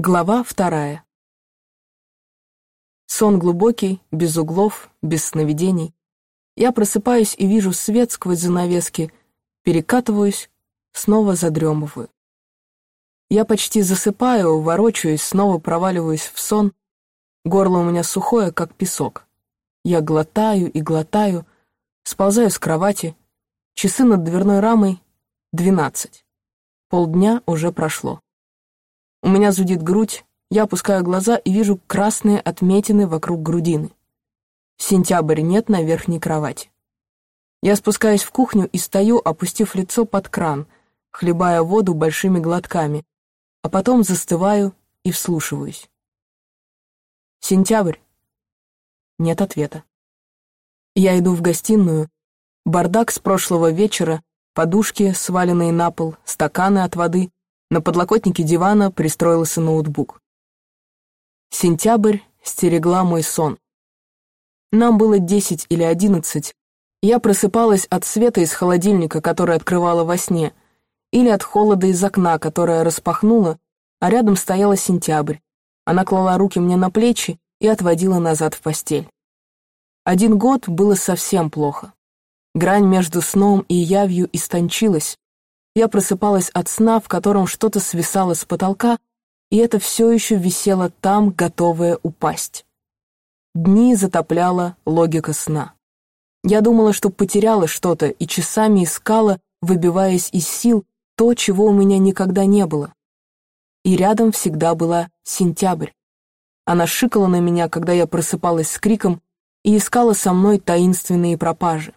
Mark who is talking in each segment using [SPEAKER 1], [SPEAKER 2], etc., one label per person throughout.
[SPEAKER 1] Глава вторая. Сон глубокий, без углов, без сновидений. Я просыпаюсь и вижу свет сквозь занавески, перекатываюсь, снова задремываю. Я почти засыпаю, ворочаюсь, снова проваливаюсь в сон. Горло у меня сухое, как песок. Я глотаю и глотаю, сползаю с кровати. Часы над дверной рамой — двенадцать. Полдня уже прошло. У меня зудит грудь, я опускаю глаза и вижу красные отметины вокруг грудины. Сентябрь нет на верхней кровати. Я спускаюсь в кухню и стою, опустив лицо под кран, хлебая воду большими глотками, а потом застываю и вслушиваюсь. Сентябрь. Нет ответа. Я иду в гостиную. Бардак с прошлого вечера, подушки, сваленные на пол, стаканы от воды, на подлокотнике дивана пристроился ноутбук. Сентябрь стерегла мой сон. Нам было десять или одиннадцать. Я просыпалась от света из холодильника, который открывала во сне, или от холода из окна, которое распахнула, а рядом стояла сентябрь. Она клала руки мне на плечи и отводила назад в постель. Один год было совсем плохо. Грань между сном и явью истончилась, я просыпалась от сна, в котором что-то свисало с потолка, и это все еще висело там, готовое упасть. Дни затопляла логика сна. Я думала, что потеряла что-то, и часами искала, выбиваясь из сил, то, чего у меня никогда не было. И рядом всегда была сентябрь. Она шикала на меня, когда я просыпалась с криком, и искала со мной таинственные пропажи.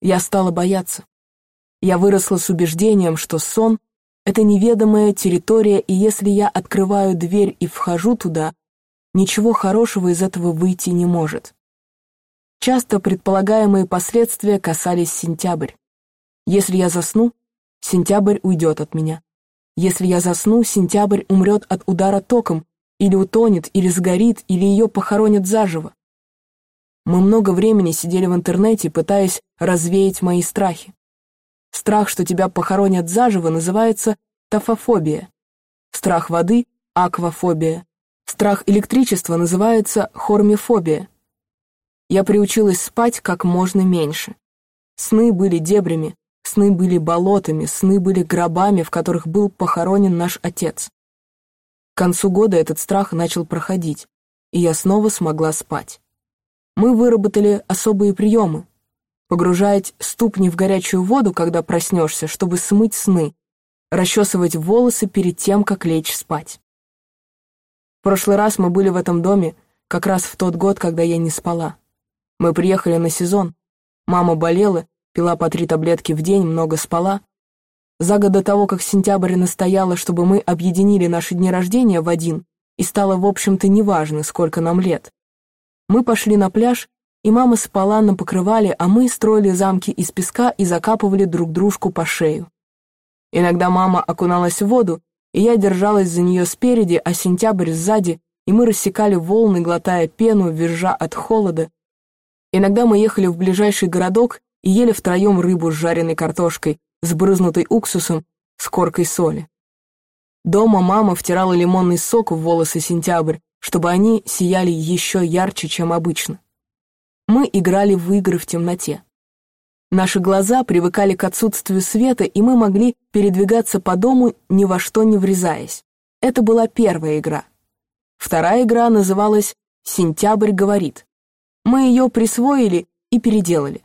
[SPEAKER 1] Я стала бояться. Я выросла с убеждением, что сон — это неведомая территория, и если я открываю дверь и вхожу туда, ничего хорошего из этого выйти не может. Часто предполагаемые последствия касались сентябрь. Если я засну, сентябрь уйдет от меня. Если я засну, сентябрь умрет от удара током, или утонет, или сгорит, или ее похоронят заживо. Мы много времени сидели в интернете, пытаясь развеять мои страхи. Страх, что тебя похоронят заживо, называется тафофобия. Страх воды — аквафобия. Страх электричества называется хормифобия. Я приучилась спать как можно меньше. Сны были дебрями, сны были болотами, сны были гробами, в которых был похоронен наш отец. К концу года этот страх начал проходить, и я снова смогла спать. Мы выработали особые приемы, погружать ступни в горячую воду, когда проснешься, чтобы смыть сны, расчесывать волосы перед тем, как лечь спать. В прошлый раз мы были в этом доме как раз в тот год, когда я не спала. Мы приехали на сезон. Мама болела, пила по три таблетки в день, много спала. За год до того, как сентябрь настояла, чтобы мы объединили наши дни рождения в один, и стало, в общем-то, неважно, сколько нам лет. Мы пошли на пляж и мама спала на покрывале, а мы строили замки из песка и закапывали друг дружку по шею. Иногда мама окуналась в воду, и я держалась за нее спереди, а сентябрь сзади, и мы рассекали волны, глотая пену, визжа от холода. Иногда мы ехали в ближайший городок и ели втроем рыбу с жареной картошкой, сбрызнутой уксусом, с коркой соли. Дома мама втирала лимонный сок в волосы сентябрь, чтобы они сияли еще ярче, чем обычно. Мы играли в игры в темноте. Наши глаза привыкали к отсутствию света, и мы могли передвигаться по дому, ни во что не врезаясь. Это была первая игра. Вторая игра называлась «Сентябрь говорит». Мы ее присвоили и переделали.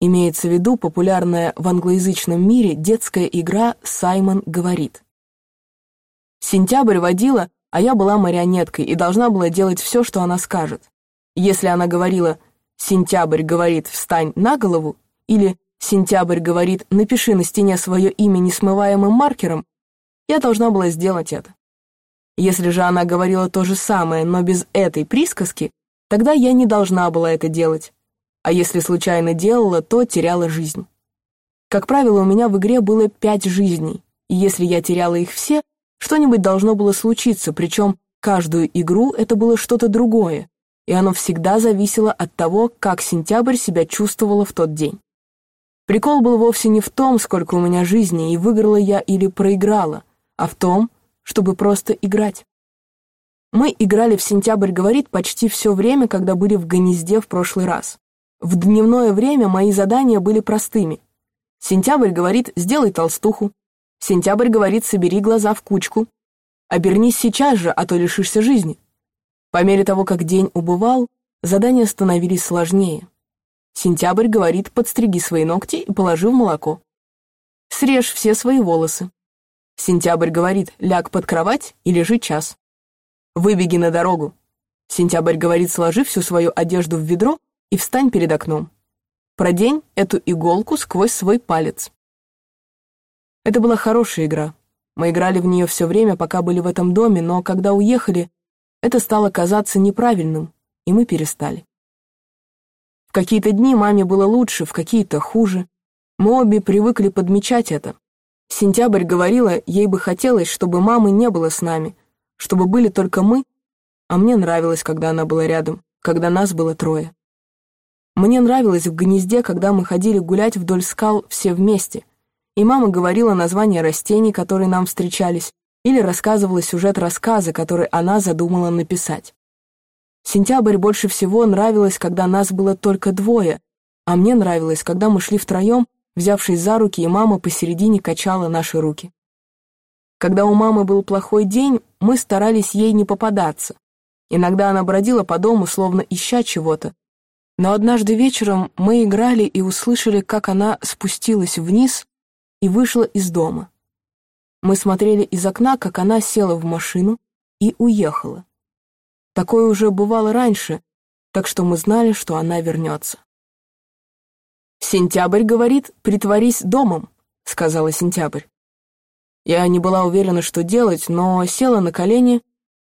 [SPEAKER 1] Имеется в виду популярная в англоязычном мире детская игра «Саймон говорит». Сентябрь водила, а я была марионеткой и должна была делать все, что она скажет. Если она говорила «Сентябрь говорит, встань на голову» или «Сентябрь говорит, напиши на стене свое имя несмываемым маркером», я должна была сделать это. Если же она говорила то же самое, но без этой присказки, тогда я не должна была это делать. А если случайно делала, то теряла жизнь. Как правило, у меня в игре было пять жизней, и если я теряла их все, что-нибудь должно было случиться, причем каждую игру это было что-то другое, и оно всегда зависело от того, как сентябрь себя чувствовала в тот день. Прикол был вовсе не в том, сколько у меня жизни, и выиграла я или проиграла, а в том, чтобы просто играть. Мы играли в «Сентябрь говорит» почти все время, когда были в гнезде в прошлый раз. В дневное время мои задания были простыми. «Сентябрь говорит, сделай толстуху». «Сентябрь говорит, собери глаза в кучку». «Обернись сейчас же, а то лишишься жизни». По мере того, как день убывал, задания становились сложнее. «Сентябрь говорит, подстриги свои ногти и положи в молоко». «Срежь все свои волосы». Сентябрь говорит, ляг под кровать и лежи час. Выбеги на дорогу. Сентябрь говорит, сложи всю свою одежду в ведро и встань перед окном. Продень эту иголку сквозь свой палец. Это была хорошая игра. Мы играли в нее все время, пока были в этом доме, но когда уехали, это стало казаться неправильным, и мы перестали. В какие-то дни маме было лучше, в какие-то хуже. Мы обе привыкли подмечать это. Сентябрь говорила, ей бы хотелось, чтобы мамы не было с нами — чтобы были только мы, а мне нравилось, когда она была рядом, когда нас было трое. Мне нравилось в гнезде, когда мы ходили гулять вдоль скал все вместе, и мама говорила названия растений, которые нам встречались, или рассказывала сюжет рассказа, который она задумала написать. Сентябрь больше всего нравилось, когда нас было только двое, а мне нравилось, когда мы шли втроем, взявшись за руки, и мама посередине качала наши руки. Когда у мамы был плохой день, мы старались ей не попадаться. Иногда она бродила по дому, словно ища чего-то. Но однажды вечером мы играли и услышали, как она спустилась вниз и вышла из дома. Мы смотрели из окна, как она села в машину и уехала. Такое уже бывало раньше, так что мы знали, что она вернется. «Сентябрь говорит, притворись домом», — сказала Сентябрь. Я не была уверена, что делать, но села на колени,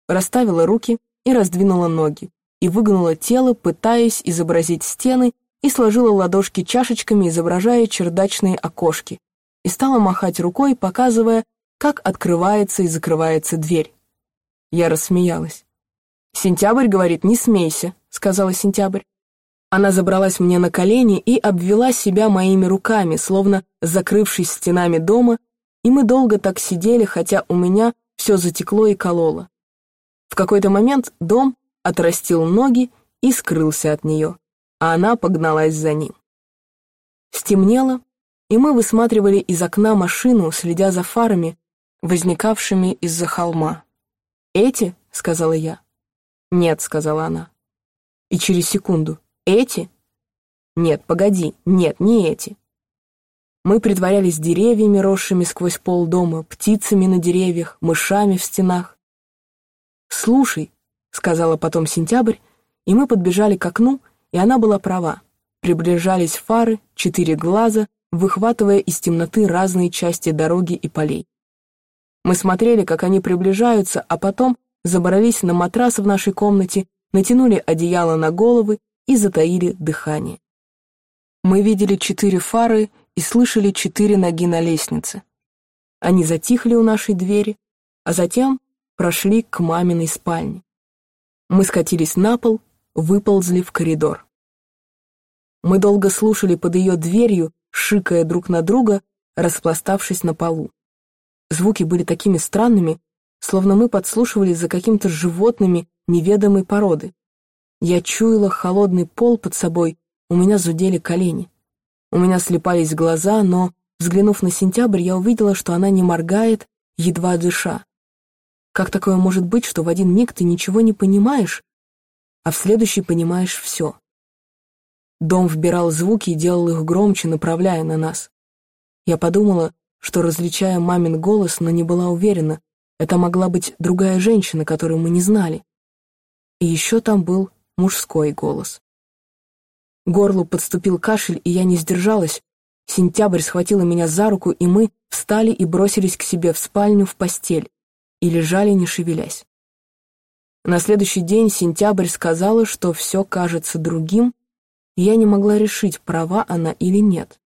[SPEAKER 1] расставила руки и раздвинула ноги, и выгнула тело, пытаясь изобразить стены, и сложила ладошки чашечками, изображая чердачные окошки, и стала махать рукой, показывая, как открывается и закрывается дверь. Я рассмеялась. «Сентябрь говорит, не смейся», — сказала Сентябрь. Она забралась мне на колени и обвела себя моими руками, словно закрывшись стенами дома, и мы долго так сидели, хотя у меня все затекло и кололо. В какой-то момент дом отрастил ноги и скрылся от нее, а она погналась за ним. Стемнело, и мы высматривали из окна машину, следя за фарами, возникавшими из-за холма. «Эти?» — сказала я. «Нет», — сказала она. И через секунду. «Эти?» «Нет, погоди, нет, не эти». Мы притворялись деревьями, росшими сквозь пол дома, птицами на деревьях, мышами в стенах. «Слушай», — сказала потом сентябрь, и мы подбежали к окну, и она была права. Приближались фары, четыре глаза, выхватывая из темноты разные части дороги и полей. Мы смотрели, как они приближаются, а потом забрались на матрас в нашей комнате, натянули одеяло на головы и затаили дыхание. Мы видели четыре фары и слышали четыре ноги на лестнице. Они затихли у нашей двери, а затем прошли к маминой спальне. Мы скатились на пол, выползли в коридор. Мы долго слушали под ее дверью, шикая друг на друга, распластавшись на полу. Звуки были такими странными, словно мы подслушивали за какими-то животными неведомой породы. Я чуяла холодный пол под собой, у меня зудели колени. У меня слепались глаза, но, взглянув на сентябрь, я увидела, что она не моргает, едва дыша. Как такое может быть, что в один миг ты ничего не понимаешь, а в следующий понимаешь все? Дом вбирал звуки и делал их громче, направляя на нас. Я подумала, что, различая мамин голос, но не была уверена, это могла быть другая женщина, которую мы не знали. И еще там был мужской голос. Горлу подступил кашель, и я не сдержалась. Сентябрь схватила меня за руку, и мы встали и бросились к себе в спальню в постель, и лежали, не шевелясь. На следующий день Сентябрь сказала, что все кажется другим, и я не могла решить, права она или нет.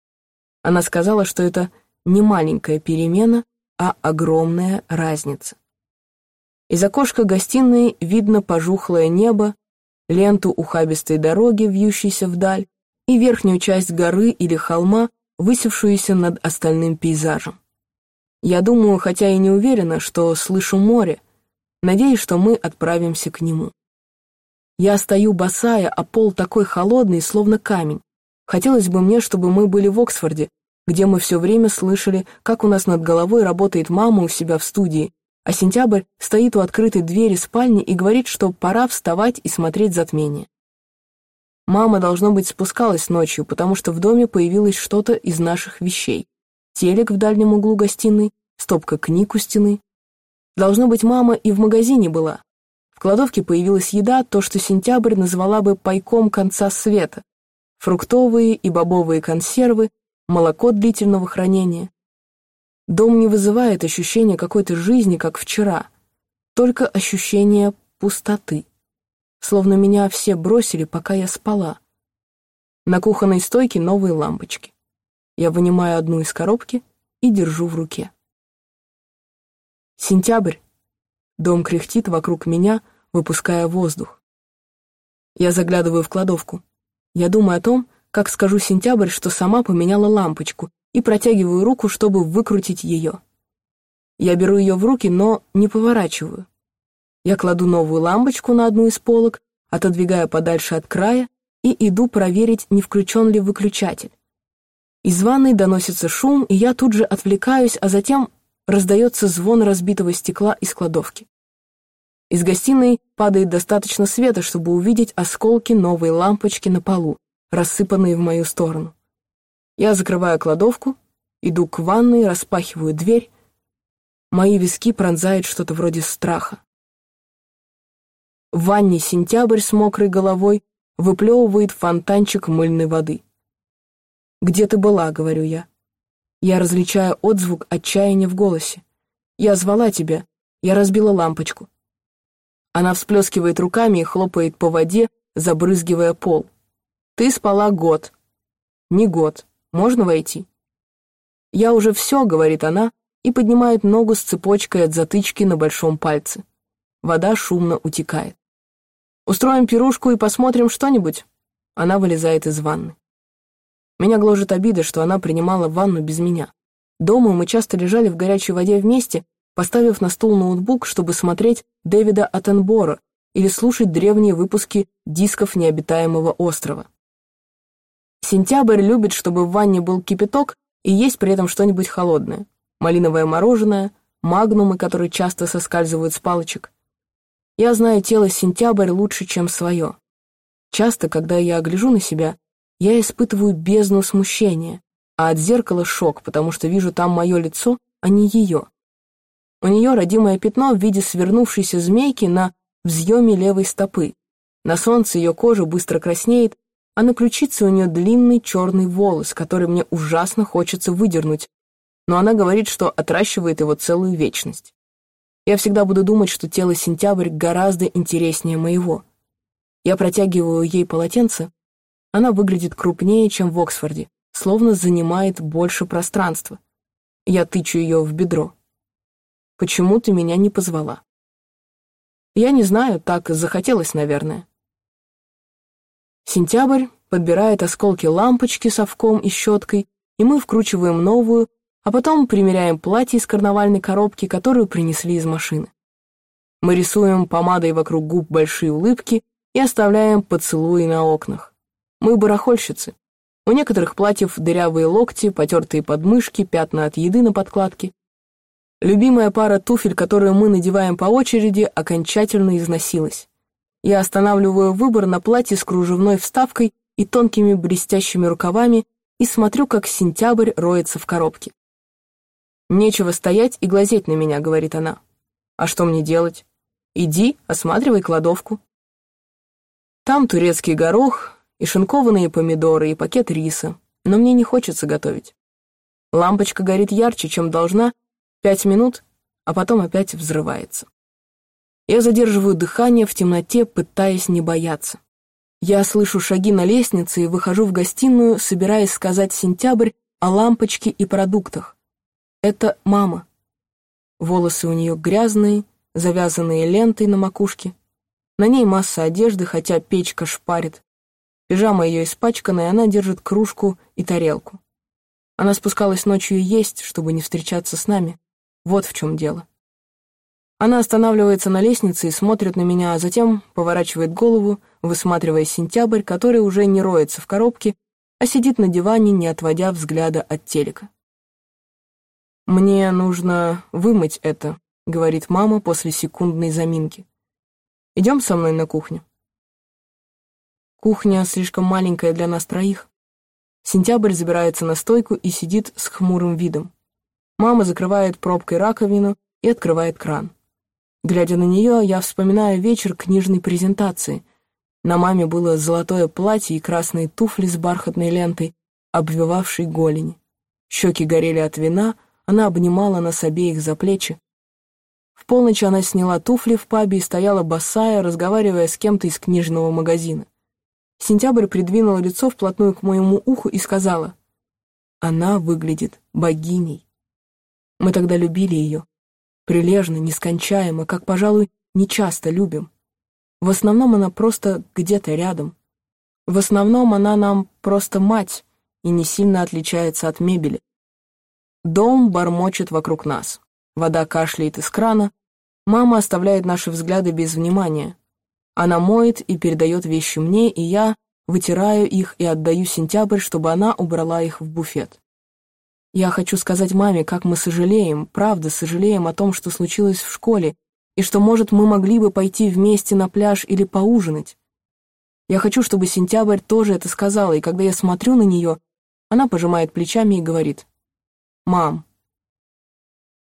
[SPEAKER 1] Она сказала, что это не маленькая перемена, а огромная разница. Из окошка гостиной видно пожухлое небо, ленту ухабистой дороги, вьющейся вдаль, и верхнюю часть горы или холма, высевшуюся над остальным пейзажем. Я думаю, хотя и не уверена, что слышу море, надеюсь, что мы отправимся к нему. Я стою босая, а пол такой холодный, словно камень. Хотелось бы мне, чтобы мы были в Оксфорде, где мы все время слышали, как у нас над головой работает мама у себя в студии, а сентябрь стоит у открытой двери спальни и говорит, что пора вставать и смотреть затмение. Мама, должно быть, спускалась ночью, потому что в доме появилось что-то из наших вещей телек в дальнем углу гостиной, стопка книг у стены. Должно быть, мама и в магазине была. В кладовке появилась еда, то, что сентябрь назвала бы пайком конца света. Фруктовые и бобовые консервы, молоко длительного хранения. Дом не вызывает ощущения какой-то жизни, как вчера, только ощущение пустоты. Словно меня все бросили, пока я спала. На кухонной стойке новые лампочки. Я вынимаю одну из коробки и держу в руке. Сентябрь. Дом кряхтит вокруг меня, выпуская воздух. Я заглядываю в кладовку. Я думаю о том, как скажу сентябрь, что сама поменяла лампочку, и протягиваю руку, чтобы выкрутить ее. Я беру ее в руки, но не поворачиваю. Я кладу новую лампочку на одну из полок, отодвигаю подальше от края и иду проверить, не включен ли выключатель. Из ванной доносится шум, и я тут же отвлекаюсь, а затем раздается звон разбитого стекла из кладовки. Из гостиной падает достаточно света, чтобы увидеть осколки новой лампочки на полу, рассыпанные в мою сторону. Я закрываю кладовку, иду к ванной, распахиваю дверь. Мои виски пронзает что-то вроде страха. В ванне сентябрь с мокрой головой выплевывает фонтанчик мыльной воды. «Где ты была?» — говорю я. Я различаю отзвук отчаяния в голосе. «Я звала тебя. Я разбила лампочку». Она всплескивает руками и хлопает по воде, забрызгивая пол. «Ты спала год». «Не год. Можно войти?» «Я уже все», — говорит она, и поднимает ногу с цепочкой от затычки на большом пальце. Вода шумно утекает. «Устроим пирушку и посмотрим что-нибудь?» Она вылезает из ванны. Меня гложет обида, что она принимала ванну без меня. Дома мы часто лежали в горячей воде вместе, поставив на стол ноутбук, чтобы смотреть Дэвида Аттенбора или слушать древние выпуски дисков необитаемого острова. Сентябрь любит, чтобы в ванне был кипяток и есть при этом что-нибудь холодное. Малиновое мороженое, магнумы, которые часто соскальзывают с палочек. Я знаю тело сентябрь лучше, чем свое. Часто, когда я огляжу на себя, я испытываю бездну смущения, а от зеркала шок, потому что вижу там мое лицо, а не ее. У нее родимое пятно в виде свернувшейся змейки на взъеме левой стопы. На солнце ее кожа быстро краснеет, а на ключице у нее длинный черный волос, который мне ужасно хочется выдернуть, но она говорит, что отращивает его целую вечность. Я всегда буду думать, что тело сентябрь гораздо интереснее моего. Я протягиваю ей полотенце, она выглядит крупнее, чем в Оксфорде, словно занимает больше пространства. Я тычу ее в бедро. «Почему ты меня не позвала?» «Я не знаю, так захотелось, наверное». Сентябрь подбирает осколки лампочки совком и щеткой, и мы вкручиваем новую, а потом примеряем платье из карнавальной коробки, которую принесли из машины. Мы рисуем помадой вокруг губ большие улыбки и оставляем поцелуи на окнах. Мы барахольщицы. У некоторых платьев дырявые локти, потертые подмышки, пятна от еды на подкладке. Любимая пара туфель, которую мы надеваем по очереди, окончательно износилась. Я останавливаю выбор на платье с кружевной вставкой и тонкими блестящими рукавами и смотрю, как сентябрь роется в коробке. «Нечего стоять и глазеть на меня», — говорит она. «А что мне делать? Иди, осматривай кладовку». Там турецкий горох, и шинкованные помидоры, и пакет риса, но мне не хочется готовить. Лампочка горит ярче, чем должна, пять минут, а потом опять взрывается. Я задерживаю дыхание в темноте, пытаясь не бояться. Я слышу шаги на лестнице и выхожу в гостиную, собираясь сказать сентябрь о лампочке и продуктах. Это мама. Волосы у нее грязные, завязанные лентой на макушке. На ней масса одежды, хотя печка шпарит. Пижама ее испачкана, она держит кружку и тарелку. Она спускалась ночью есть, чтобы не встречаться с нами, Вот в чем дело. Она останавливается на лестнице и смотрит на меня, а затем поворачивает голову, высматривая сентябрь, который уже не роется в коробке, а сидит на диване, не отводя взгляда от телека. «Мне нужно вымыть это», — говорит мама после секундной заминки. «Идем со мной на кухню». Кухня слишком маленькая для нас троих. Сентябрь забирается на стойку и сидит с хмурым видом. Мама закрывает пробкой раковину и открывает кран. Глядя на нее, я вспоминаю вечер книжной презентации. На маме было золотое платье и красные туфли с бархатной лентой, обвивавшей голени. Щеки горели от вина, она обнимала нас обеих за плечи. В полночь она сняла туфли в пабе и стояла босая, разговаривая с кем-то из книжного магазина. Сентябрь придвинула лицо вплотную к моему уху и сказала, «Она выглядит богиней». Мы тогда любили ее, Прилежно, нескончаемо, как, пожалуй, нечасто любим. В основном она просто где-то рядом. В основном она нам просто мать и не сильно отличается от мебели. Дом бормочет вокруг нас. Вода кашляет из крана. Мама оставляет наши взгляды без внимания. Она моет и передает вещи мне, и я вытираю их и отдаю сентябрь, чтобы она убрала их в буфет. Я хочу сказать маме, как мы сожалеем, правда сожалеем о том, что случилось в школе, и что, может, мы могли бы пойти вместе на пляж или поужинать. Я хочу, чтобы Сентябрь тоже это сказала, и когда я смотрю на нее, она пожимает плечами и говорит, «Мам,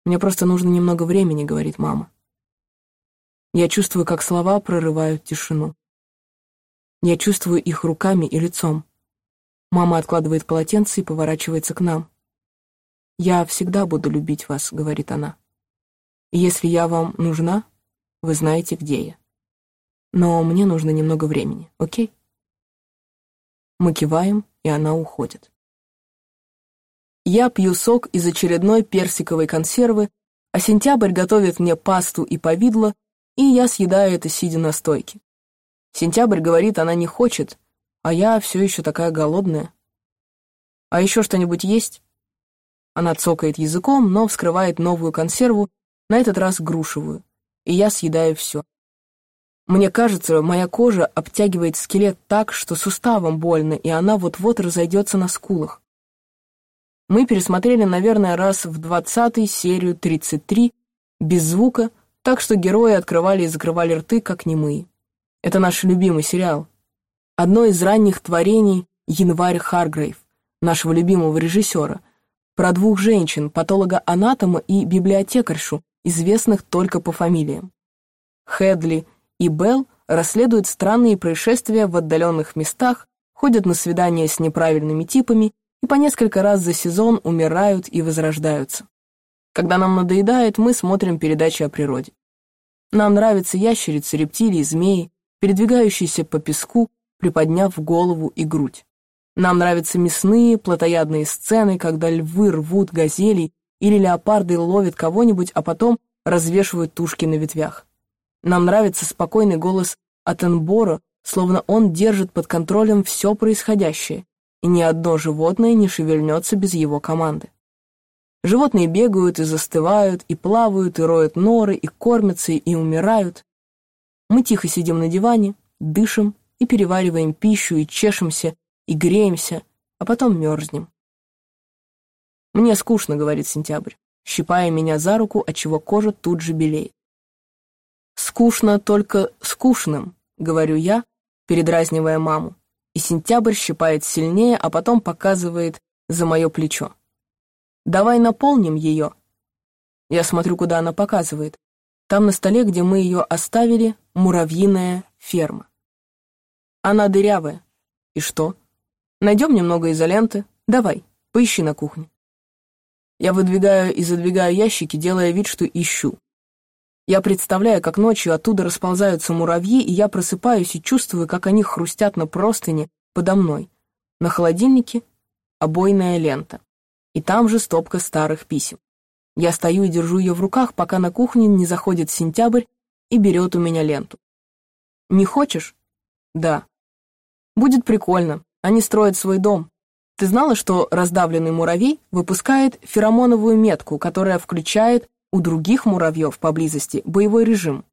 [SPEAKER 1] мне просто нужно немного времени», — говорит мама. Я чувствую, как слова прорывают тишину. Я чувствую их руками и лицом. Мама откладывает полотенце и поворачивается к нам. «Я всегда буду любить вас», — говорит она. «Если я вам нужна, вы знаете, где я. Но мне нужно немного времени, окей?» Мы киваем, и она уходит. Я пью сок из очередной персиковой консервы, а сентябрь готовит мне пасту и повидло, и я съедаю это, сидя на стойке. Сентябрь говорит, она не хочет, а я все еще такая голодная. «А еще что-нибудь есть?» Она цокает языком, но вскрывает новую консерву, на этот раз грушевую, и я съедаю все. Мне кажется, моя кожа обтягивает скелет так, что суставом больно, и она вот-вот разойдется на скулах. Мы пересмотрели, наверное, раз в двадцатый серию 33, без звука, так что герои открывали и закрывали рты, как немые. Это наш любимый сериал. Одно из ранних творений Январь Харгрейв, нашего любимого режиссера — про двух женщин, патолога-анатома и библиотекаршу, известных только по фамилиям. Хедли и Белл расследуют странные происшествия в отдаленных местах, ходят на свидания с неправильными типами и по несколько раз за сезон умирают и возрождаются. Когда нам надоедает, мы смотрим передачи о природе. Нам нравятся ящерицы, рептилии, змеи, передвигающиеся по песку, приподняв голову и грудь. Нам нравятся мясные, плотоядные сцены, когда львы рвут газелей или леопарды ловят кого-нибудь, а потом развешивают тушки на ветвях. Нам нравится спокойный голос Атенбора, словно он держит под контролем все происходящее, и ни одно животное не шевельнется без его команды. Животные бегают и застывают, и плавают, и роют норы, и кормятся, и умирают. Мы тихо сидим на диване, дышим и перевариваем пищу, и чешемся, и греемся, а потом мерзнем. «Мне скучно», — говорит Сентябрь, щипая меня за руку, отчего кожа тут же белеет. «Скучно только скучным», — говорю я, передразнивая маму, и Сентябрь щипает сильнее, а потом показывает за мое плечо. «Давай наполним ее». Я смотрю, куда она показывает. Там на столе, где мы ее оставили, муравьиная ферма. Она дырявая. И что? Найдем немного изоленты. Давай, поищи на кухне. Я выдвигаю и задвигаю ящики, делая вид, что ищу. Я представляю, как ночью оттуда расползаются муравьи, и я просыпаюсь и чувствую, как они хрустят на простыне подо мной. На холодильнике обойная лента. И там же стопка старых писем. Я стою и держу ее в руках, пока на кухне не заходит сентябрь и берет у меня ленту. «Не хочешь?» «Да». «Будет прикольно. Они строят свой дом. Ты знала, что раздавленный муравей выпускает феромоновую метку, которая включает у других муравьев поблизости боевой режим.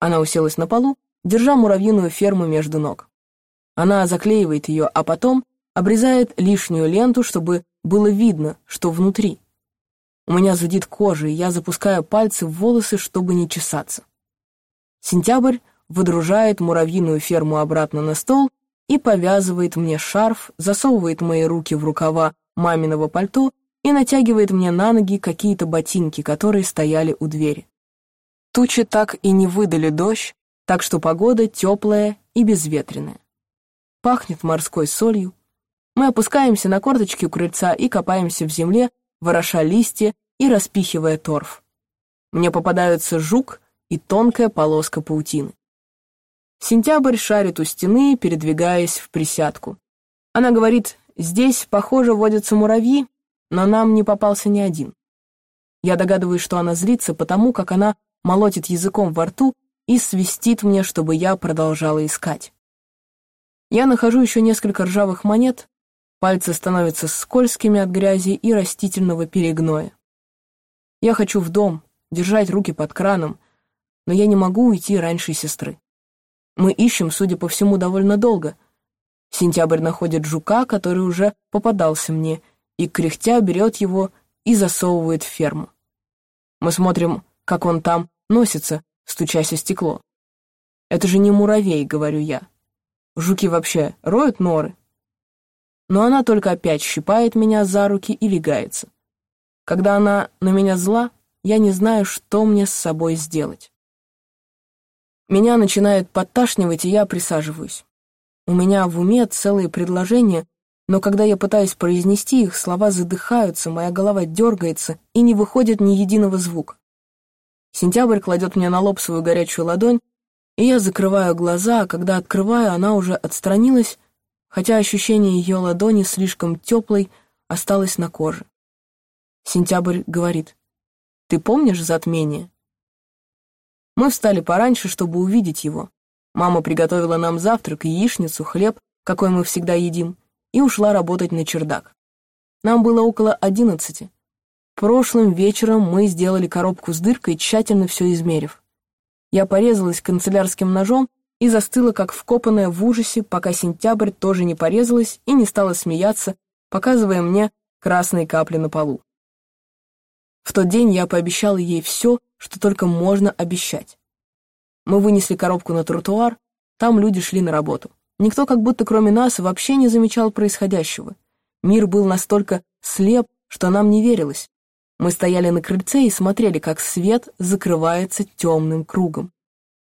[SPEAKER 1] Она уселась на полу, держа муравьиную ферму между ног. Она заклеивает ее, а потом обрезает лишнюю ленту, чтобы было видно, что внутри. У меня зудит кожа, и я запускаю пальцы в волосы, чтобы не чесаться. Сентябрь выдружает муравьиную ферму обратно на стол и повязывает мне шарф, засовывает мои руки в рукава маминого пальто и натягивает мне на ноги какие-то ботинки, которые стояли у двери. Тучи так и не выдали дождь, так что погода теплая и безветренная. Пахнет морской солью. Мы опускаемся на корточки у крыльца и копаемся в земле, вороша листья и распихивая торф. Мне попадаются жук и тонкая полоска паутины. Сентябрь шарит у стены, передвигаясь в присядку. Она говорит, здесь, похоже, водятся муравьи, но нам не попался ни один. Я догадываюсь, что она злится, потому как она молотит языком во рту и свистит мне, чтобы я продолжала искать. Я нахожу еще несколько ржавых монет, пальцы становятся скользкими от грязи и растительного перегноя. Я хочу в дом, держать руки под краном, но я не могу уйти раньше сестры. Мы ищем, судя по всему, довольно долго. Сентябрь находит жука, который уже попадался мне, и кряхтя берет его и засовывает в ферму. Мы смотрим, как он там носится, стучась о стекло. «Это же не муравей», — говорю я. Жуки вообще роют норы. Но она только опять щипает меня за руки и легается. Когда она на меня зла, я не знаю, что мне с собой сделать. Меня начинает подташнивать, и я присаживаюсь. У меня в уме целые предложения, но когда я пытаюсь произнести их, слова задыхаются, моя голова дергается, и не выходит ни единого звука. Сентябрь кладет мне на лоб свою горячую ладонь, и я закрываю глаза, а когда открываю, она уже отстранилась, хотя ощущение ее ладони слишком теплой осталось на коже. Сентябрь говорит, «Ты помнишь затмение?» Мы встали пораньше, чтобы увидеть его. Мама приготовила нам завтрак, яичницу, хлеб, какой мы всегда едим, и ушла работать на чердак. Нам было около одиннадцати. Прошлым вечером мы сделали коробку с дыркой, тщательно все измерив. Я порезалась канцелярским ножом и застыла, как вкопанная в ужасе, пока сентябрь тоже не порезалась и не стала смеяться, показывая мне красные капли на полу. В тот день я пообещала ей все, что только можно обещать. Мы вынесли коробку на тротуар, там люди шли на работу. Никто как будто кроме нас вообще не замечал происходящего. Мир был настолько слеп, что нам не верилось. Мы стояли на крыльце и смотрели, как свет закрывается темным кругом.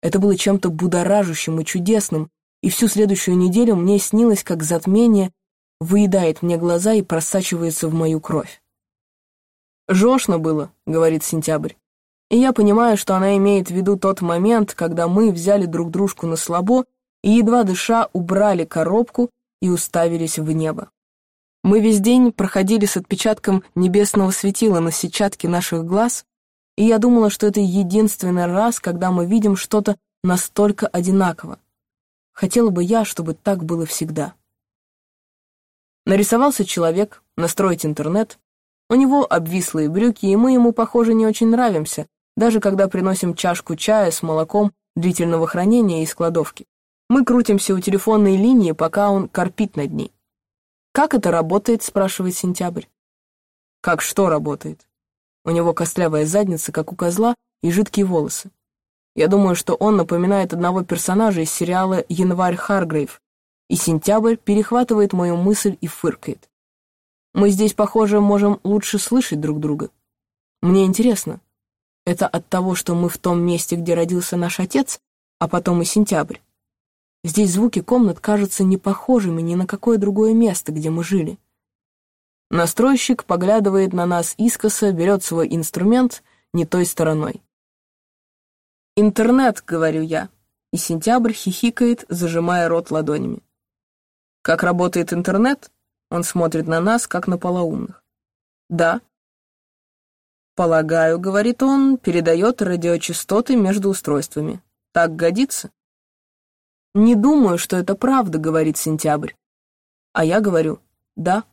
[SPEAKER 1] Это было чем-то будоражащим и чудесным, и всю следующую неделю мне снилось, как затмение выедает мне глаза и просачивается в мою кровь. «Жошно было», — говорит Сентябрь. И я понимаю, что она имеет в виду тот момент, когда мы взяли друг дружку на слабо и, едва дыша, убрали коробку и уставились в небо. Мы весь день проходили с отпечатком небесного светила на сетчатке наших глаз, и я думала, что это единственный раз, когда мы видим что-то настолько одинаково. Хотела бы я, чтобы так было всегда. Нарисовался человек, настроить интернет, у него обвислые брюки, и мы ему, похоже, не очень нравимся, даже когда приносим чашку чая с молоком длительного хранения из кладовки. Мы крутимся у телефонной линии, пока он корпит над ней. «Как это работает?» — спрашивает Сентябрь. «Как что работает?» У него костлявая задница, как у козла, и жидкие волосы. Я думаю, что он напоминает одного персонажа из сериала «Январь Харгрейв», и Сентябрь перехватывает мою мысль и фыркает. Мы здесь, похоже, можем лучше слышать друг друга. Мне интересно, это от того, что мы в том месте, где родился наш отец, а потом и сентябрь. Здесь звуки комнат кажутся не похожими ни на какое другое место, где мы жили. Настройщик поглядывает на нас искоса, берет свой инструмент не той стороной. «Интернет», — говорю я, и сентябрь хихикает, зажимая рот ладонями. Как работает интернет? Он смотрит на нас, как на полоумных. «Да». «Полагаю», — говорит он, — передает радиочастоты между устройствами. Так годится? «Не думаю, что это правда», — говорит Сентябрь. А я говорю «да».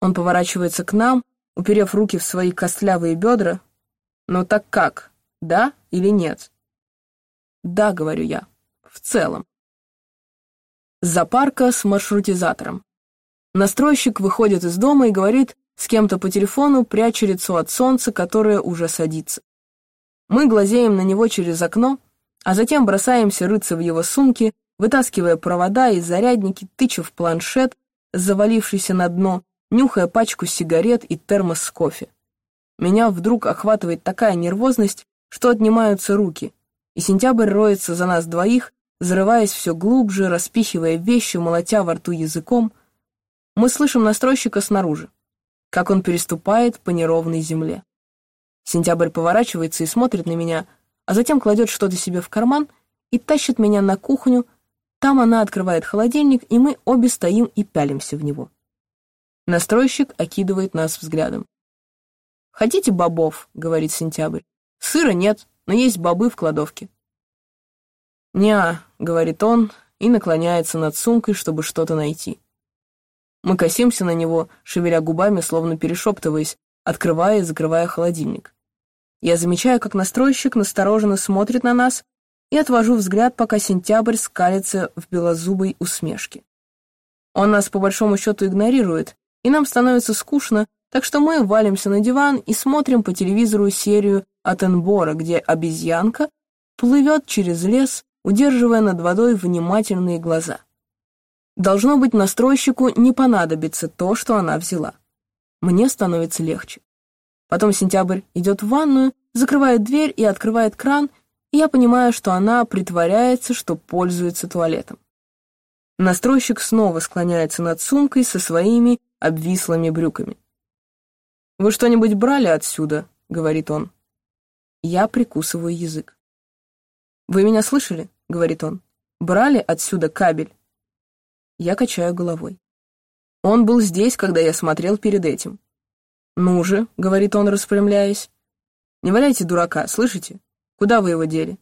[SPEAKER 1] Он поворачивается к нам, уперев руки в свои костлявые бедра. «Ну так как, да или нет?» «Да», — говорю я, — «в целом». Запарка с маршрутизатором. Настройщик выходит из дома и говорит с кем-то по телефону, пряча лицо от солнца, которое уже садится. Мы глазеем на него через окно, а затем бросаемся рыться в его сумке, вытаскивая провода и зарядники, тыча в планшет, завалившийся на дно, нюхая пачку сигарет и термос с кофе. Меня вдруг охватывает такая нервозность, что отнимаются руки, и сентябрь роется за нас двоих, зарываясь все глубже, распихивая вещи, молотя во рту языком. Мы слышим настройщика снаружи, как он переступает по неровной земле. Сентябрь поворачивается и смотрит на меня, а затем кладет что-то себе в карман и тащит меня на кухню, там она открывает холодильник, и мы обе стоим и пялимся в него. Настройщик окидывает нас взглядом. «Хотите бобов?» — говорит Сентябрь. «Сыра нет, но есть бобы в кладовке». «Не-а», говорит он и наклоняется над сумкой, чтобы что-то найти. Мы косимся на него, шевеля губами, словно перешептываясь, открывая и закрывая холодильник. Я замечаю, как настройщик настороженно смотрит на нас, и отвожу взгляд, пока сентябрь скалится в белозубой усмешке. Он нас по большому счету игнорирует, и нам становится скучно, так что мы валимся на диван и смотрим по телевизору серию от Энбора, где обезьянка плывет через лес, удерживая над водой внимательные глаза. Должно быть, настройщику не понадобится то, что она взяла. Мне становится легче. Потом сентябрь идет в ванную, закрывает дверь и открывает кран, и я понимаю, что она притворяется, что пользуется туалетом. Настройщик снова склоняется над сумкой со своими обвислыми брюками. «Вы что-нибудь брали отсюда?» — говорит он. Я прикусываю язык. «Вы меня слышали?» — говорит он. «Брали отсюда кабель?» Я качаю головой. Он был здесь, когда я смотрел перед этим. «Ну же», — говорит он, распрямляясь. «Не валяйте дурака, слышите? Куда вы его дели?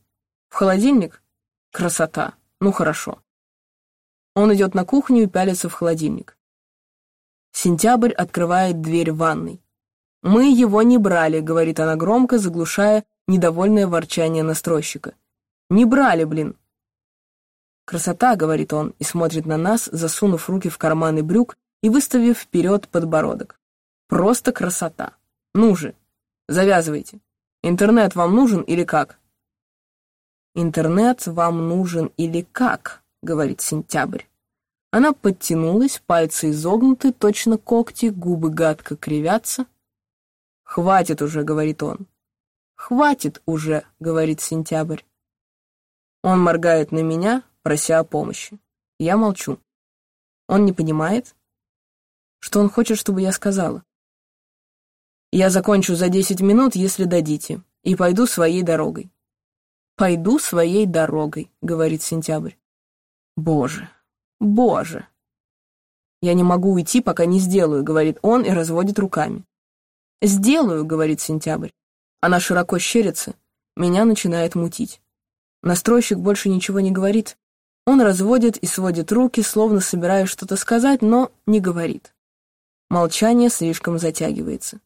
[SPEAKER 1] В холодильник? Красота. Ну хорошо. Он идет на кухню и пялится в холодильник. Сентябрь открывает дверь ванной. «Мы его не брали», — говорит она громко, заглушая недовольное ворчание настройщика. «Не брали, блин!» «Красота», — говорит он, и смотрит на нас, засунув руки в карманы брюк и выставив вперед подбородок. «Просто красота! Ну же, завязывайте!» Интернет вам нужен или как?» «Интернет вам нужен или как?» — говорит Сентябрь. Она подтянулась, пальцы изогнуты, точно когти, губы гадко кривятся. «Хватит уже», — говорит он. «Хватит уже», — говорит Сентябрь. Он моргает на меня, прося о помощи. Я молчу. Он не понимает, что он хочет, чтобы я сказала. Я закончу за десять минут, если дадите, и пойду своей дорогой. «Пойду своей дорогой», — говорит Сентябрь. «Боже, боже!» «Я не могу уйти, пока не сделаю», — говорит он и разводит руками. «Сделаю», — говорит Сентябрь. Она широко щерится, меня начинает мутить. Настройщик больше ничего не говорит. Он разводит и сводит руки, словно собираясь что-то сказать, но не говорит. Молчание слишком затягивается.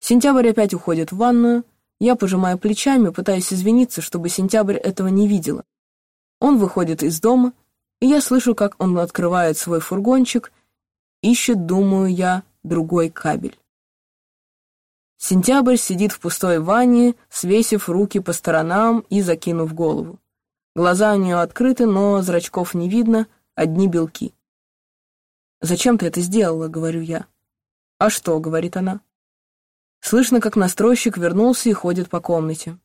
[SPEAKER 1] Сентябрь опять уходит в ванную. Я пожимаю плечами, пытаясь извиниться, чтобы Сентябрь этого не видела. Он выходит из дома, и я слышу, как он открывает свой фургончик, ищет, думаю я, другой кабель. Сентябрь сидит в пустой ванне, свесив руки по сторонам и закинув голову. Глаза у нее открыты, но зрачков не видно, одни белки. «Зачем ты это сделала?» — говорю я. «А что?» — говорит она. Слышно, как настройщик вернулся и ходит по комнате.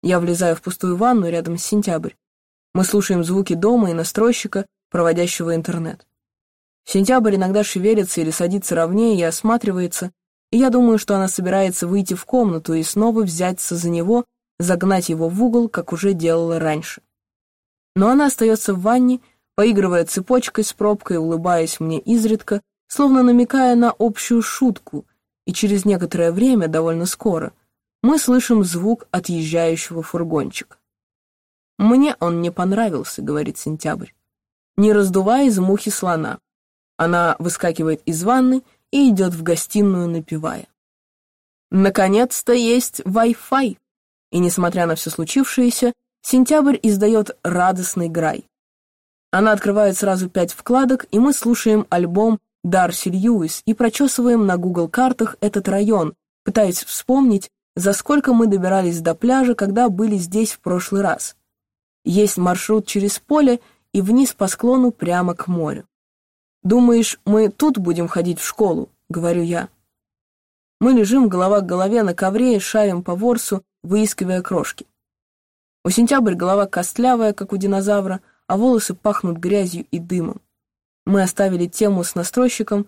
[SPEAKER 1] Я влезаю в пустую ванну рядом с Сентябрь. Мы слушаем звуки дома и настройщика, проводящего интернет. Сентябрь иногда шевелится или садится ровнее и осматривается, и я думаю, что она собирается выйти в комнату и снова взяться за него, загнать его в угол, как уже делала раньше. Но она остается в ванне, поигрывая цепочкой с пробкой, улыбаясь мне изредка, словно намекая на общую шутку, и через некоторое время, довольно скоро, мы слышим звук отъезжающего фургончика. «Мне он не понравился», — говорит Сентябрь. «Не раздувая из мухи слона». Она выскакивает из ванны и идет в гостиную, напевая. Наконец-то есть Wi-Fi. И несмотря на все случившееся, сентябрь издает радостный грай. Она открывает сразу пять вкладок, и мы слушаем альбом Дарси Льюис и прочесываем на Google картах этот район, пытаясь вспомнить, за сколько мы добирались до пляжа, когда были здесь в прошлый раз. Есть маршрут через поле и вниз по склону прямо к морю. «Думаешь, мы тут будем ходить в школу?» — говорю я. Мы лежим голова к голове на ковре и шарим по ворсу, выискивая крошки. У сентябрь голова костлявая, как у динозавра, а волосы пахнут грязью и дымом. Мы оставили тему с настройщиком,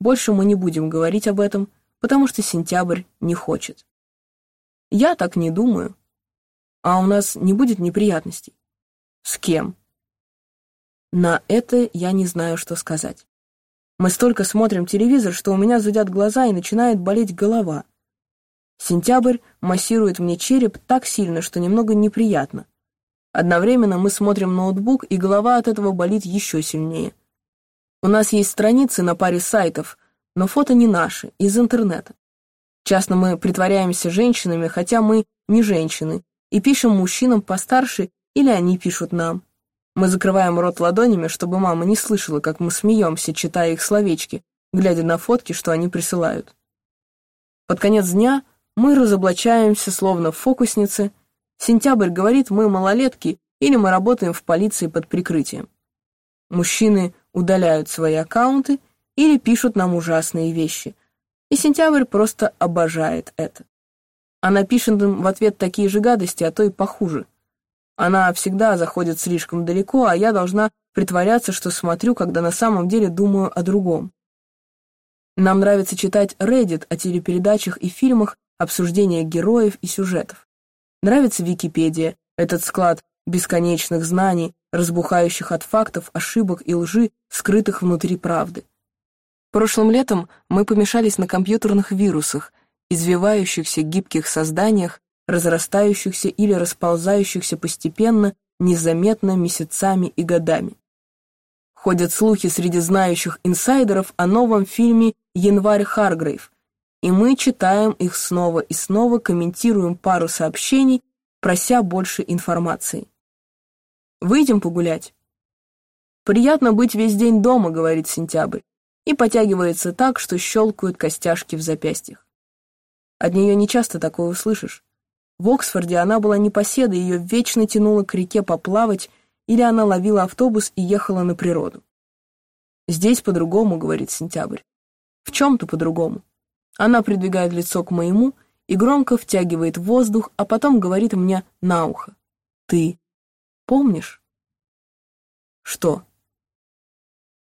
[SPEAKER 1] больше мы не будем говорить об этом, потому что сентябрь не хочет. Я так не думаю. А у нас не будет неприятностей. С кем? На это я не знаю, что сказать. Мы столько смотрим телевизор, что у меня зудят глаза и начинает болеть голова. Сентябрь массирует мне череп так сильно, что немного неприятно. Одновременно мы смотрим ноутбук, и голова от этого болит еще сильнее. У нас есть страницы на паре сайтов, но фото не наши, из интернета. Часто мы притворяемся женщинами, хотя мы не женщины, и пишем мужчинам постарше, или они пишут нам. Мы закрываем рот ладонями, чтобы мама не слышала, как мы смеемся, читая их словечки, глядя на фотки, что они присылают. Под конец дня мы разоблачаемся, словно фокусницы. Сентябрь говорит, мы малолетки, или мы работаем в полиции под прикрытием. Мужчины удаляют свои аккаунты или пишут нам ужасные вещи. И Сентябрь просто обожает это. Она пишет им в ответ такие же гадости, а то и похуже. Она всегда заходит слишком далеко, а я должна притворяться, что смотрю, когда на самом деле думаю о другом. Нам нравится читать Reddit о телепередачах и фильмах, обсуждения героев и сюжетов. Нравится Википедия, этот склад бесконечных знаний, разбухающих от фактов, ошибок и лжи, скрытых внутри правды. Прошлым летом мы помешались на компьютерных вирусах, извивающихся гибких созданиях, разрастающихся или расползающихся постепенно, незаметно месяцами и годами. Ходят слухи среди знающих инсайдеров о новом фильме «Январь Харгрейв», и мы читаем их снова и снова, комментируем пару сообщений, прося больше информации. Выйдем погулять. Приятно быть весь день дома, говорит Сентябрь, и потягивается так, что щелкают костяшки в запястьях. От нее нечасто такое услышишь. В Оксфорде она была непоседой, ее вечно тянуло к реке поплавать, или она ловила автобус и ехала на природу. «Здесь по-другому», — говорит Сентябрь. «В чем-то по-другому». Она придвигает лицо к моему и громко втягивает воздух, а потом говорит мне на ухо. «Ты помнишь?» «Что?»